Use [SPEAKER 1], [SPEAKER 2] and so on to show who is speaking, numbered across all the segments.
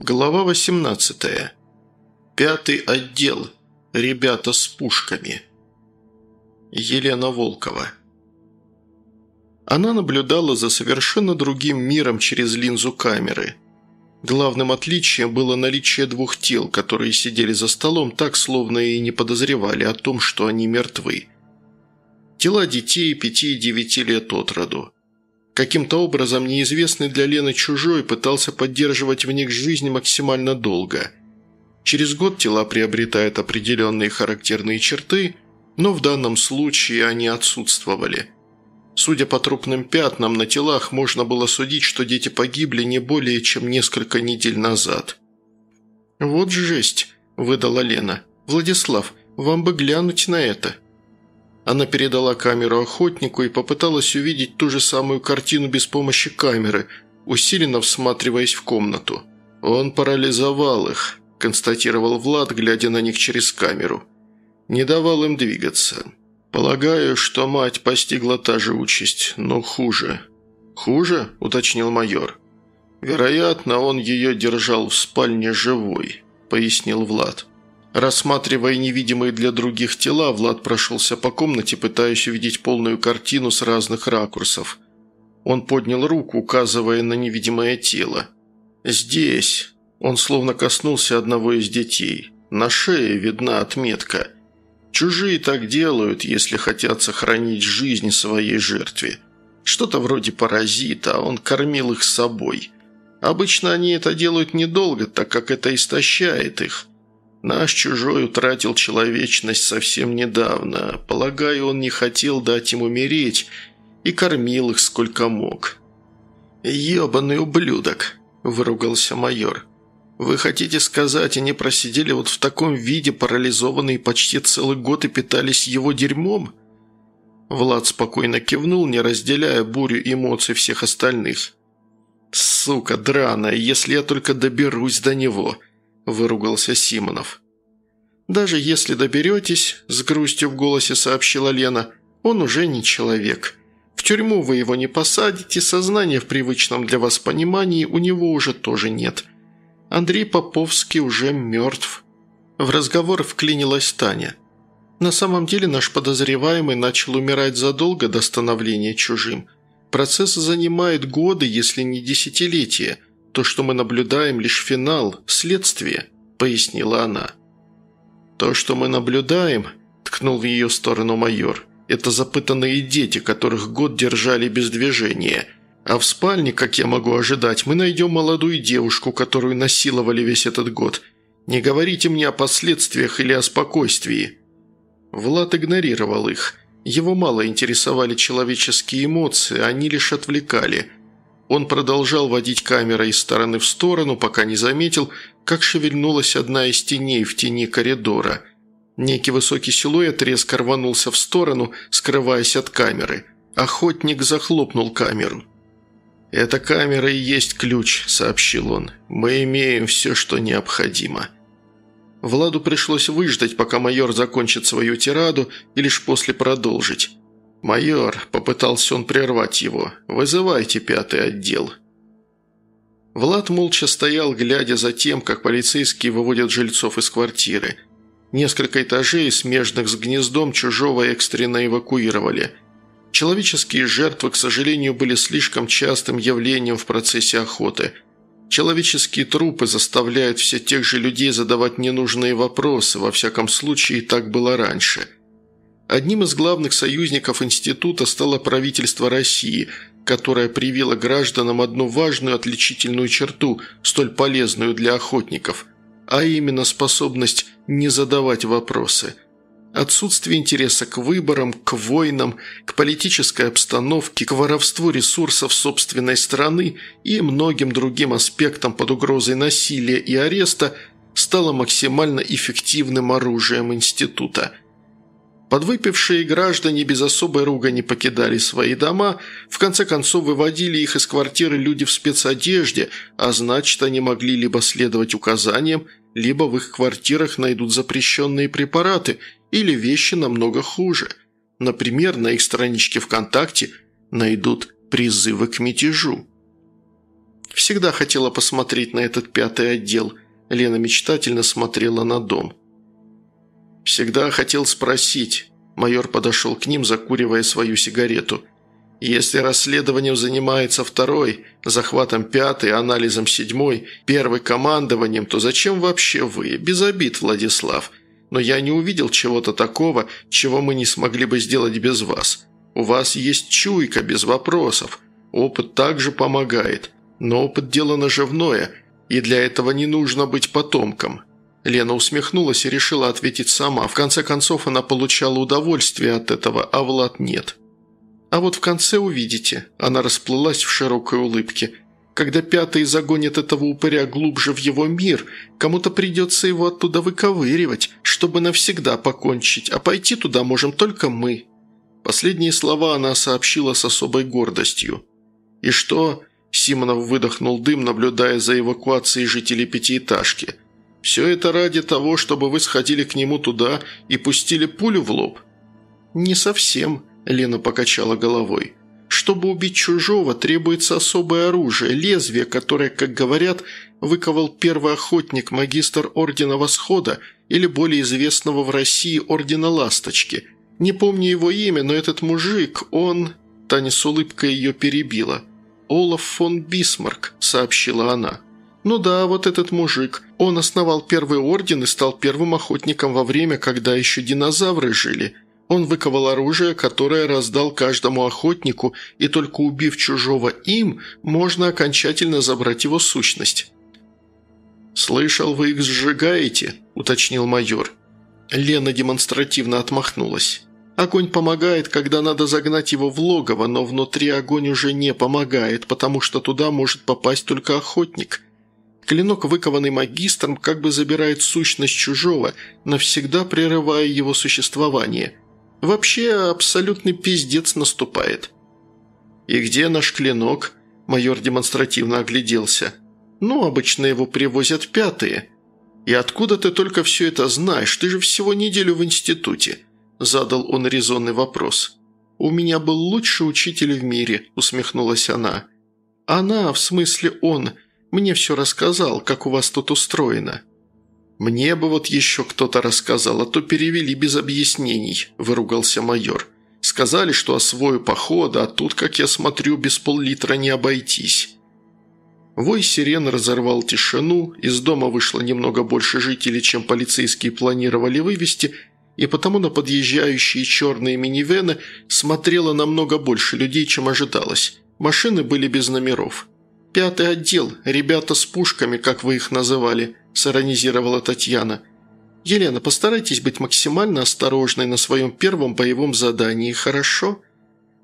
[SPEAKER 1] Глава 18. Пятый отдел. Ребята с пушками. Елена Волкова. Она наблюдала за совершенно другим миром через линзу камеры. Главным отличием было наличие двух тел, которые сидели за столом так, словно и не подозревали о том, что они мертвы. Тела детей пяти и девяти лет от роду. Каким-то образом неизвестный для Лены чужой пытался поддерживать в них жизнь максимально долго. Через год тела приобретают определенные характерные черты, но в данном случае они отсутствовали. Судя по трупным пятнам на телах, можно было судить, что дети погибли не более чем несколько недель назад. «Вот жесть», – выдала Лена. «Владислав, вам бы глянуть на это». Она передала камеру охотнику и попыталась увидеть ту же самую картину без помощи камеры, усиленно всматриваясь в комнату. «Он парализовал их», – констатировал Влад, глядя на них через камеру. «Не давал им двигаться. Полагаю, что мать постигла та же участь, но хуже». «Хуже?» – уточнил майор. «Вероятно, он ее держал в спальне живой», – пояснил Влад. Рассматривая невидимые для других тела, Влад прошелся по комнате, пытаясь увидеть полную картину с разных ракурсов. Он поднял руку, указывая на невидимое тело. «Здесь». Он словно коснулся одного из детей. На шее видна отметка. Чужие так делают, если хотят сохранить жизнь своей жертве. Что-то вроде паразита, а он кормил их собой. Обычно они это делают недолго, так как это истощает их – Наш чужой утратил человечность совсем недавно. Полагаю, он не хотел дать им умереть и кормил их сколько мог». «Ебаный ублюдок», – выругался майор. «Вы хотите сказать, они просидели вот в таком виде, парализованные почти целый год и питались его дерьмом?» Влад спокойно кивнул, не разделяя бурю эмоций всех остальных. «Сука драная, если я только доберусь до него», – выругался Симонов. «Даже если доберетесь», – с грустью в голосе сообщила Лена, – «он уже не человек. В тюрьму вы его не посадите, сознания в привычном для вас понимании у него уже тоже нет. Андрей Поповский уже мертв». В разговор вклинилась Таня. «На самом деле наш подозреваемый начал умирать задолго до становления чужим. Процесс занимает годы, если не десятилетия. То, что мы наблюдаем, лишь финал, следствие», – пояснила она. «То, что мы наблюдаем», – ткнул в ее сторону майор, – «это запытанные дети, которых год держали без движения. А в спальне, как я могу ожидать, мы найдем молодую девушку, которую насиловали весь этот год. Не говорите мне о последствиях или о спокойствии». Влад игнорировал их. Его мало интересовали человеческие эмоции, они лишь отвлекали – он продолжал водить камерой из стороны в сторону, пока не заметил, как шевельнулась одна из теней в тени коридора. Некий высокий силуэт резко рванулся в сторону, скрываясь от камеры. Охотник захлопнул камеру. «Эта камера и есть ключ», – сообщил он. «Мы имеем все, что необходимо». Владу пришлось выждать, пока майор закончит свою тираду, и лишь после продолжить. «Майор», – попытался он прервать его, – «вызывайте пятый отдел». Влад молча стоял, глядя за тем, как полицейские выводят жильцов из квартиры. Несколько этажей, смежных с гнездом, чужого экстренно эвакуировали. Человеческие жертвы, к сожалению, были слишком частым явлением в процессе охоты. Человеческие трупы заставляют все тех же людей задавать ненужные вопросы, во всяком случае, так было раньше – Одним из главных союзников института стало правительство России, которое привило гражданам одну важную отличительную черту, столь полезную для охотников, а именно способность не задавать вопросы. Отсутствие интереса к выборам, к войнам, к политической обстановке, к воровству ресурсов собственной страны и многим другим аспектам под угрозой насилия и ареста стало максимально эффективным оружием института – Подвыпившие граждане без особой ругани покидали свои дома, в конце концов выводили их из квартиры люди в спецодежде, а значит, они могли либо следовать указаниям, либо в их квартирах найдут запрещенные препараты или вещи намного хуже. Например, на их страничке ВКонтакте найдут призывы к мятежу. Всегда хотела посмотреть на этот пятый отдел». Лена мечтательно смотрела на дом. «Всегда хотел спросить». Майор подошел к ним, закуривая свою сигарету. «Если расследованием занимается второй, захватом пятый, анализом седьмой, первый командованием, то зачем вообще вы? Без обид, Владислав. Но я не увидел чего-то такого, чего мы не смогли бы сделать без вас. У вас есть чуйка, без вопросов. Опыт также помогает. Но опыт – дело наживное, и для этого не нужно быть потомком. Лена усмехнулась и решила ответить сама. В конце концов, она получала удовольствие от этого, а Влад нет. «А вот в конце увидите», – она расплылась в широкой улыбке. «Когда пятый загонит этого упыря глубже в его мир, кому-то придется его оттуда выковыривать, чтобы навсегда покончить, а пойти туда можем только мы». Последние слова она сообщила с особой гордостью. «И что?» – Симонов выдохнул дым, наблюдая за эвакуацией жителей пятиэтажки – все это ради того, чтобы вы сходили к нему туда и пустили пулю в лоб?» «Не совсем», – Лена покачала головой. «Чтобы убить чужого, требуется особое оружие, лезвие, которое, как говорят, выковал первый охотник, магистр Ордена Восхода или более известного в России Ордена Ласточки. Не помню его имя, но этот мужик, он...» Таня с улыбкой ее перебила. «Олаф фон Бисмарк», – сообщила она. «Ну да, вот этот мужик. Он основал первый орден и стал первым охотником во время, когда еще динозавры жили. Он выковал оружие, которое раздал каждому охотнику, и только убив чужого им, можно окончательно забрать его сущность». «Слышал, вы их сжигаете?» – уточнил майор. Лена демонстративно отмахнулась. Огонь помогает, когда надо загнать его в логово, но внутри огонь уже не помогает, потому что туда может попасть только охотник. Клинок, выкованный магистром, как бы забирает сущность чужого, навсегда прерывая его существование. Вообще, абсолютный пиздец наступает. «И где наш клинок?» – майор демонстративно огляделся. «Ну, обычно его привозят пятые». «И откуда ты только все это знаешь? Ты же всего неделю в институте», – задал он резонный вопрос. «У меня был лучший учитель в мире», – усмехнулась она. «Она, в смысле он», – мне все рассказал, как у вас тут устроено». «Мне бы вот еще кто-то рассказал, а то перевели без объяснений», – выругался майор. «Сказали, что освою похода, а тут, как я смотрю, без пол-литра не обойтись». Вой сирен разорвал тишину, из дома вышло немного больше жителей, чем полицейские планировали вывести, и потому на подъезжающие черные минивены смотрело намного больше людей, чем ожидалось. Машины были без номеров. «Пятый отдел, ребята с пушками, как вы их называли», – сиронизировала Татьяна. «Елена, постарайтесь быть максимально осторожной на своем первом боевом задании, хорошо?»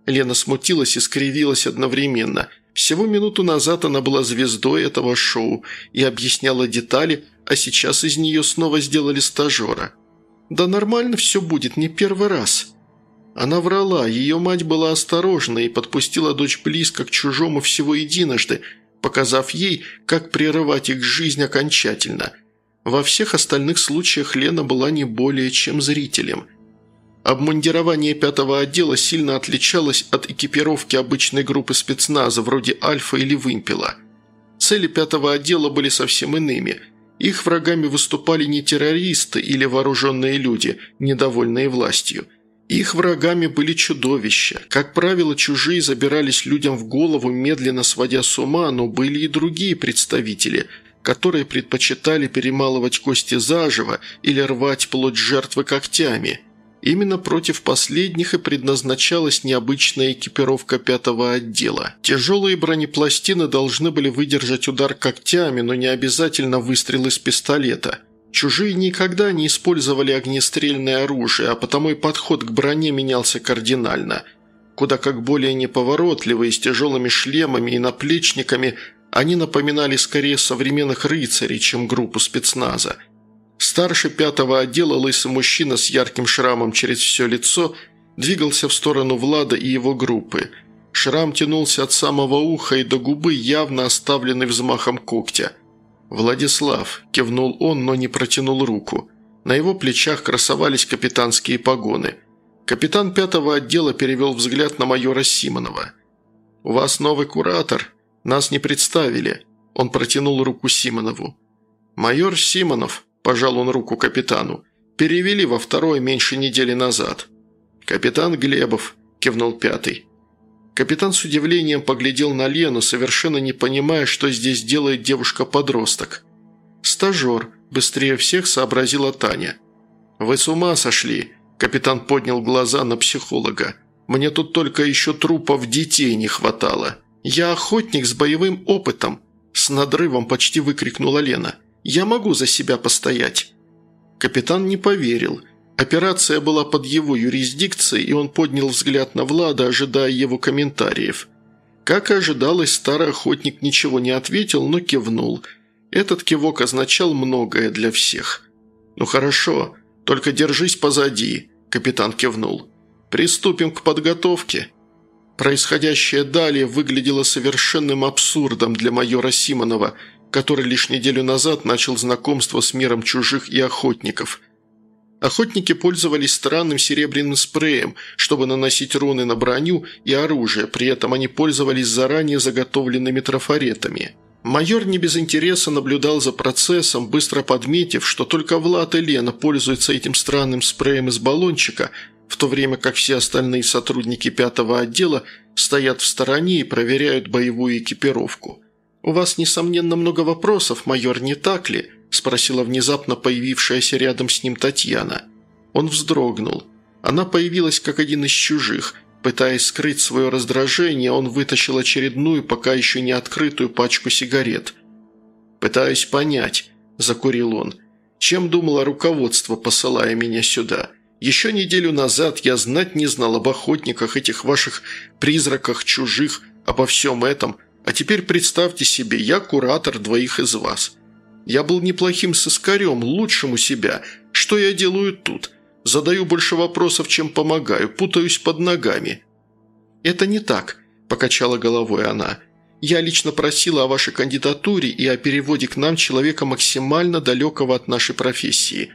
[SPEAKER 1] Лена смутилась и скривилась одновременно. Всего минуту назад она была звездой этого шоу и объясняла детали, а сейчас из нее снова сделали стажера. «Да нормально все будет, не первый раз». Она врала, ее мать была осторожна и подпустила дочь близко к чужому всего единожды – показав ей, как прерывать их жизнь окончательно. Во всех остальных случаях Лена была не более чем зрителем. Обмундирование пятого отдела сильно отличалось от экипировки обычной группы спецназа, вроде «Альфа» или «Вымпела». Цели пятого отдела были совсем иными. Их врагами выступали не террористы или вооруженные люди, недовольные властью – их врагами были чудовища. Как правило, чужие забирались людям в голову, медленно сводя с ума, но были и другие представители, которые предпочитали перемалывать кости заживо или рвать плоть жертвы когтями. Именно против последних и предназначалась необычная экипировка пятого отдела. Тяжелые бронепластины должны были выдержать удар когтями, но не обязательно выстрел из пистолета – Чужие никогда не использовали огнестрельное оружие, а потому и подход к броне менялся кардинально. Куда как более неповоротливые, с тяжелыми шлемами и наплечниками, они напоминали скорее современных рыцарей, чем группу спецназа. Старший пятого отдела лысый мужчина с ярким шрамом через все лицо двигался в сторону Влада и его группы. Шрам тянулся от самого уха и до губы, явно оставленный взмахом когтя – «Владислав», – кивнул он, но не протянул руку. На его плечах красовались капитанские погоны. Капитан пятого отдела перевел взгляд на майора Симонова. «У вас новый куратор?» Нас не представили». Он протянул руку Симонову. «Майор Симонов», – пожал он руку капитану, – «перевели во второй меньше недели назад». «Капитан Глебов», – кивнул пятый. Капитан с удивлением поглядел на Лену, совершенно не понимая, что здесь делает девушка-подросток. «Стажер», – быстрее всех сообразила Таня. «Вы с ума сошли?» – капитан поднял глаза на психолога. «Мне тут только еще трупов детей не хватало. Я охотник с боевым опытом», – с надрывом почти выкрикнула Лена. «Я могу за себя постоять». Капитан не поверил – Операция была под его юрисдикцией, и он поднял взгляд на Влада, ожидая его комментариев. Как и ожидалось, старый охотник ничего не ответил, но кивнул. Этот кивок означал многое для всех. «Ну хорошо, только держись позади», – капитан кивнул. «Приступим к подготовке». Происходящее далее выглядело совершенным абсурдом для майора Симонова, который лишь неделю назад начал знакомство с миром чужих и охотников – Охотники пользовались странным серебряным спреем, чтобы наносить руны на броню и оружие, при этом они пользовались заранее заготовленными трафаретами. Майор не без интереса наблюдал за процессом, быстро подметив, что только Влад и Лена пользуются этим странным спреем из баллончика, в то время как все остальные сотрудники пятого отдела стоят в стороне и проверяют боевую экипировку. «У вас, несомненно, много вопросов, майор, не так ли?» – спросила внезапно появившаяся рядом с ним Татьяна. Он вздрогнул. Она появилась как один из чужих. Пытаясь скрыть свое раздражение, он вытащил очередную, пока еще не открытую пачку сигарет. «Пытаюсь понять», – закурил он, – «чем думало руководство, посылая меня сюда?» Еще неделю назад я знать не знал об охотниках, этих ваших призраках чужих, обо всем этом. А теперь представьте себе, я куратор двоих из вас. Я был неплохим сыскарем, лучшим у себя. Что я делаю тут? Задаю больше вопросов, чем помогаю, путаюсь под ногами». «Это не так», – покачала головой она. «Я лично просила о вашей кандидатуре и о переводе к нам человека максимально далекого от нашей профессии».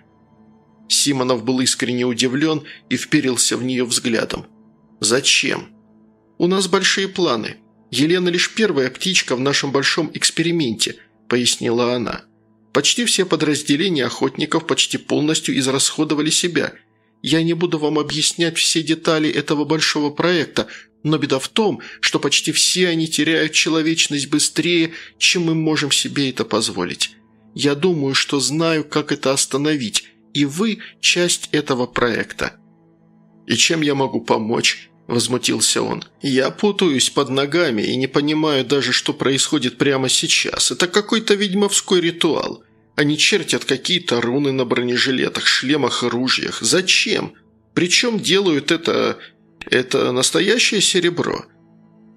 [SPEAKER 1] Симонов был искренне удивлен и вперился в нее взглядом. «Зачем?» «У нас большие планы. Елена лишь первая птичка в нашем большом эксперименте», – пояснила она. Почти все подразделения охотников почти полностью израсходовали себя. Я не буду вам объяснять все детали этого большого проекта, но беда в том, что почти все они теряют человечность быстрее, чем мы можем себе это позволить. Я думаю, что знаю, как это остановить, и вы – часть этого проекта». «И чем я могу помочь?» – возмутился он. «Я путаюсь под ногами и не понимаю даже, что происходит прямо сейчас. Это какой-то ведьмовской ритуал. Они чертят какие-то руны на бронежилетах, шлемах и ружьях. Зачем? Причем делают это... Это настоящее серебро?»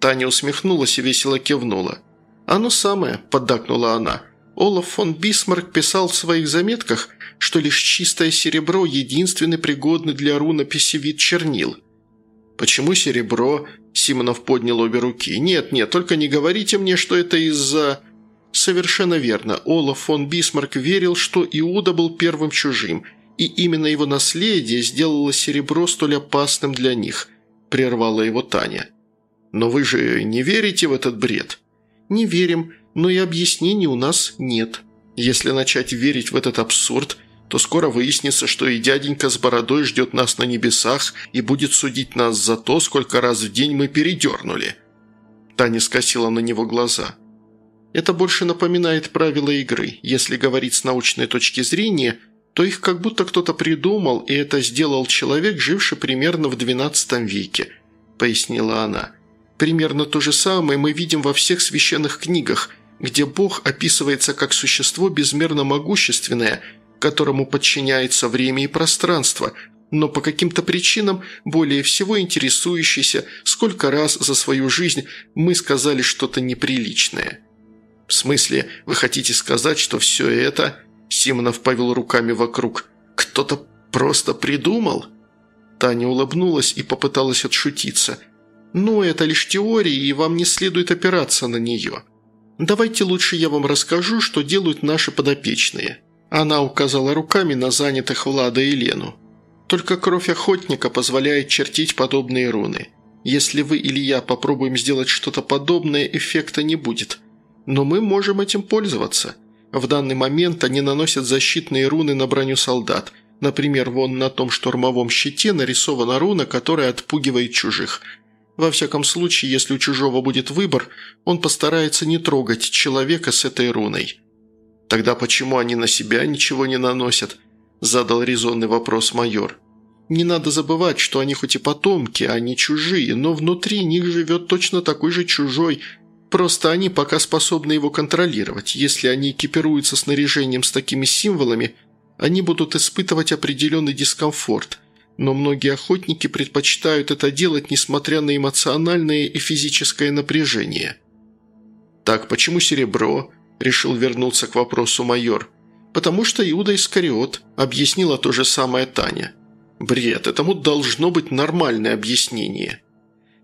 [SPEAKER 1] Таня усмехнулась и весело кивнула. «Оно самое», – поддакнула она. Олаф фон Бисмарк писал в своих заметках, что лишь чистое серебро – единственный пригодный для рунописи вид чернил. «Почему серебро?» – Симонов поднял обе руки. «Нет, нет, только не говорите мне, что это из-за...» Совершенно верно. Олаф фон Бисмарк верил, что Иуда был первым чужим, и именно его наследие сделало серебро столь опасным для них, прервала его Таня. Но вы же не верите в этот бред? Не верим, но и объяснений у нас нет. Если начать верить в этот абсурд, то скоро выяснится, что и дяденька с бородой ждет нас на небесах и будет судить нас за то, сколько раз в день мы передернули. Таня скосила на него глаза – это больше напоминает правила игры. Если говорить с научной точки зрения, то их как будто кто-то придумал, и это сделал человек, живший примерно в XII веке», – пояснила она. «Примерно то же самое мы видим во всех священных книгах, где Бог описывается как существо безмерно могущественное, которому подчиняется время и пространство, но по каким-то причинам более всего интересующийся, сколько раз за свою жизнь мы сказали что-то неприличное». «В смысле, вы хотите сказать, что все это...» Симонов повел руками вокруг. «Кто-то просто придумал?» Таня улыбнулась и попыталась отшутиться. «Ну, это лишь теория, и вам не следует опираться на нее. Давайте лучше я вам расскажу, что делают наши подопечные». Она указала руками на занятых Влада и Лену. «Только кровь охотника позволяет чертить подобные руны. Если вы или я попробуем сделать что-то подобное, эффекта не будет. Но мы можем этим пользоваться. В данный момент они наносят защитные руны на броню солдат. Например, вон на том штурмовом щите нарисована руна, которая отпугивает чужих. Во всяком случае, если у чужого будет выбор, он постарается не трогать человека с этой руной. «Тогда почему они на себя ничего не наносят?» – задал резонный вопрос майор. «Не надо забывать, что они хоть и потомки, а не чужие, но внутри них живет точно такой же чужой, Просто они пока способны его контролировать. Если они экипируются снаряжением с такими символами, они будут испытывать определенный дискомфорт. Но многие охотники предпочитают это делать, несмотря на эмоциональное и физическое напряжение. «Так, почему серебро?» – решил вернуться к вопросу майор. «Потому что Иуда Искариот», – объяснила то же самое Таня. «Бред, этому должно быть нормальное объяснение».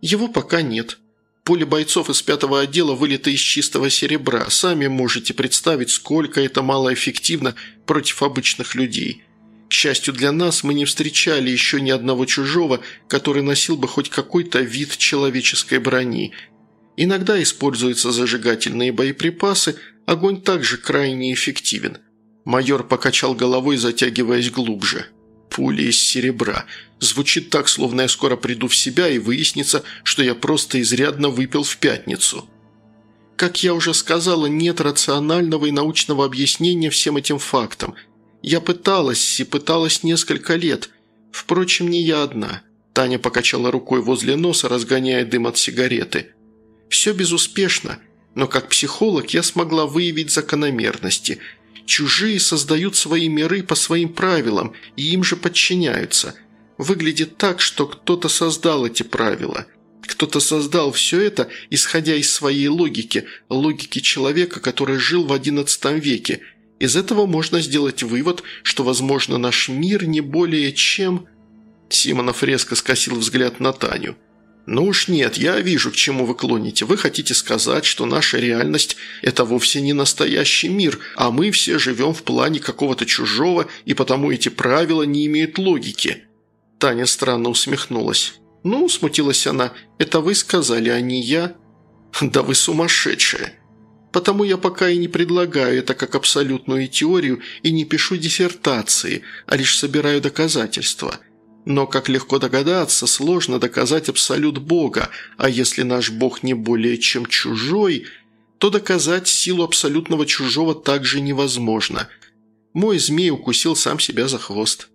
[SPEAKER 1] «Его пока нет», Пули бойцов из пятого отдела вылиты из чистого серебра. Сами можете представить, сколько это малоэффективно против обычных людей. К счастью для нас, мы не встречали еще ни одного чужого, который носил бы хоть какой-то вид человеческой брони. Иногда используются зажигательные боеприпасы, огонь также крайне эффективен. Майор покачал головой, затягиваясь глубже пули из серебра. Звучит так, словно я скоро приду в себя и выяснится, что я просто изрядно выпил в пятницу. Как я уже сказала, нет рационального и научного объяснения всем этим фактам. Я пыталась и пыталась несколько лет. Впрочем, не я одна. Таня покачала рукой возле носа, разгоняя дым от сигареты. Все безуспешно, но как психолог я смогла выявить закономерности – Чужие создают свои миры по своим правилам и им же подчиняются. Выглядит так, что кто-то создал эти правила. Кто-то создал все это, исходя из своей логики, логики человека, который жил в XI веке. Из этого можно сделать вывод, что, возможно, наш мир не более чем... Симонов резко скосил взгляд на Таню. «Ну уж нет, я вижу, к чему вы клоните. Вы хотите сказать, что наша реальность – это вовсе не настоящий мир, а мы все живем в плане какого-то чужого, и потому эти правила не имеют логики». Таня странно усмехнулась. «Ну, – смутилась она, – это вы сказали, а не я». «Да вы сумасшедшая!» Потому я пока и не предлагаю это как абсолютную теорию и не пишу диссертации, а лишь собираю доказательства. Но, как легко догадаться, сложно доказать абсолют Бога, а если наш Бог не более чем чужой, то доказать силу абсолютного чужого также невозможно. Мой змей укусил сам себя за хвост.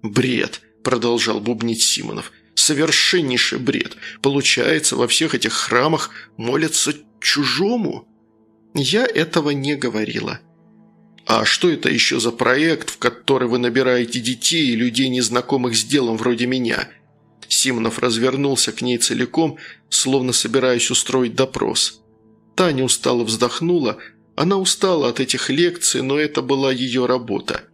[SPEAKER 1] «Бред», – продолжал бубнить Симонов, – «совершеннейший бред. Получается, во всех этих храмах молятся чужому?» «Я этого не говорила», «А что это еще за проект, в который вы набираете детей и людей, незнакомых с делом вроде меня?» Симонов развернулся к ней целиком, словно собираясь устроить допрос. Таня устало вздохнула. Она устала от этих лекций, но это была ее работа.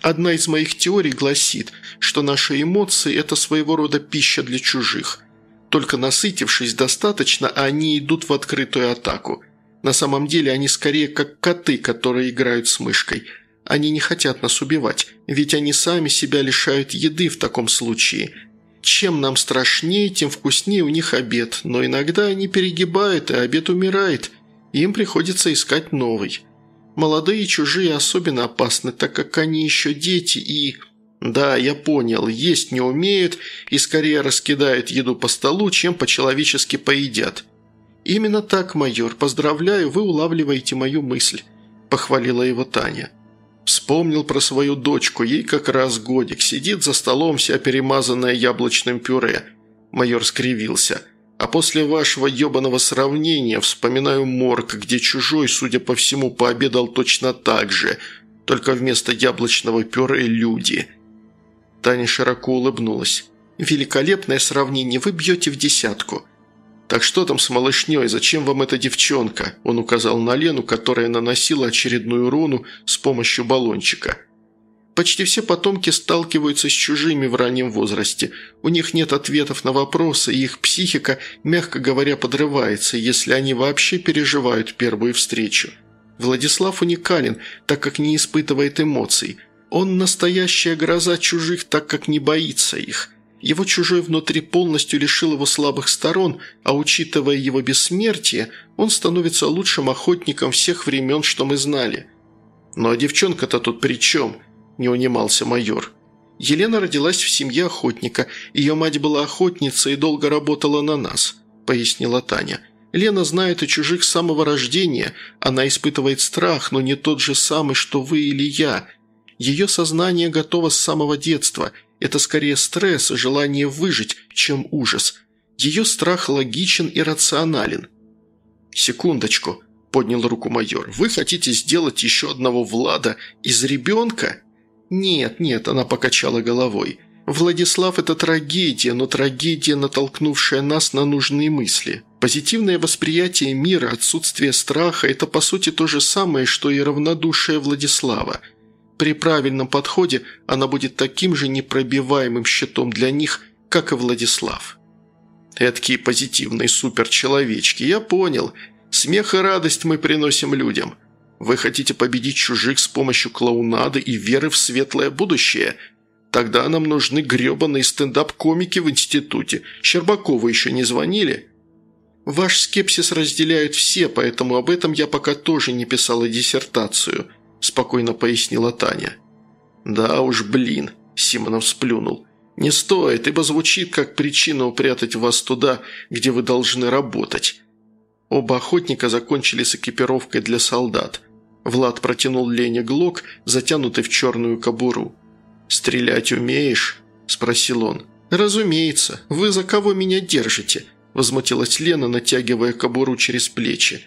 [SPEAKER 1] Одна из моих теорий гласит, что наши эмоции – это своего рода пища для чужих. Только насытившись достаточно, они идут в открытую атаку – на самом деле они скорее как коты, которые играют с мышкой. Они не хотят нас убивать, ведь они сами себя лишают еды в таком случае. Чем нам страшнее, тем вкуснее у них обед, но иногда они перегибают, и обед умирает, им приходится искать новый. Молодые и чужие особенно опасны, так как они еще дети и... Да, я понял, есть не умеют и скорее раскидают еду по столу, чем по-человечески поедят. «Именно так, майор. Поздравляю, вы улавливаете мою мысль», – похвалила его Таня. Вспомнил про свою дочку, ей как раз годик, сидит за столом вся перемазанная яблочным пюре. Майор скривился. А после вашего ебаного сравнения вспоминаю морг, где чужой, судя по всему, пообедал точно так же, только вместо яблочного пюре люди. Таня широко улыбнулась. «Великолепное сравнение, вы бьете в десятку». «Так что там с малышней? Зачем вам эта девчонка?» Он указал на Лену, которая наносила очередную руну с помощью баллончика. Почти все потомки сталкиваются с чужими в раннем возрасте. У них нет ответов на вопросы, и их психика, мягко говоря, подрывается, если они вообще переживают первую встречу. Владислав уникален, так как не испытывает эмоций. Он настоящая гроза чужих, так как не боится их – Его чужой внутри полностью лишил его слабых сторон, а учитывая его бессмертие, он становится лучшим охотником всех времен, что мы знали. «Ну а девчонка-то тут при чем?» – не унимался майор. «Елена родилась в семье охотника. Ее мать была охотницей и долго работала на нас», – пояснила Таня. «Лена знает о чужих с самого рождения. Она испытывает страх, но не тот же самый, что вы или я. Ее сознание готово с самого детства – это скорее стресс желание выжить, чем ужас. Ее страх логичен и рационален. «Секундочку», – поднял руку майор. «Вы хотите сделать еще одного Влада из ребенка?» «Нет, нет», – она покачала головой. «Владислав – это трагедия, но трагедия, натолкнувшая нас на нужные мысли. Позитивное восприятие мира, отсутствие страха – это по сути то же самое, что и равнодушие Владислава – при правильном подходе она будет таким же непробиваемым щитом для них, как и Владислав. Эдкие позитивные суперчеловечки, я понял. Смех и радость мы приносим людям. Вы хотите победить чужих с помощью клоунады и веры в светлое будущее? Тогда нам нужны гребаные стендап-комики в институте. Щербакову еще не звонили?» «Ваш скепсис разделяют все, поэтому об этом я пока тоже не писала диссертацию», – спокойно пояснила Таня. «Да уж, блин», – Симонов сплюнул. «Не стоит, ибо звучит как причина упрятать вас туда, где вы должны работать». Оба охотника закончили с экипировкой для солдат. Влад протянул Лене глок, затянутый в черную кобуру. «Стрелять умеешь?» – спросил он. «Разумеется. Вы за кого меня держите?» – возмутилась Лена, натягивая кобуру через плечи.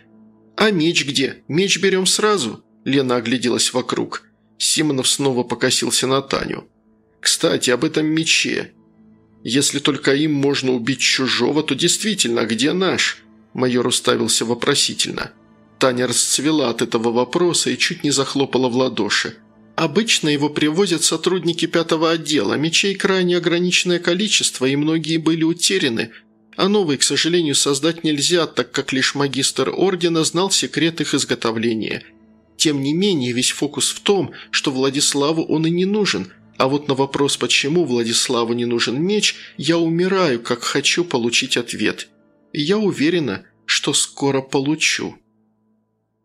[SPEAKER 1] «А меч где? Меч берем сразу?» Лена огляделась вокруг. Симонов снова покосился на Таню. «Кстати, об этом мече. Если только им можно убить чужого, то действительно, а где наш?» Майор уставился вопросительно. Таня расцвела от этого вопроса и чуть не захлопала в ладоши. «Обычно его привозят сотрудники пятого отдела. Мечей крайне ограниченное количество, и многие были утеряны. А новые, к сожалению, создать нельзя, так как лишь магистр ордена знал секрет их изготовления. Тем не менее, весь фокус в том, что Владиславу он и не нужен, а вот на вопрос, почему Владиславу не нужен меч, я умираю, как хочу получить ответ. И я уверена, что скоро получу».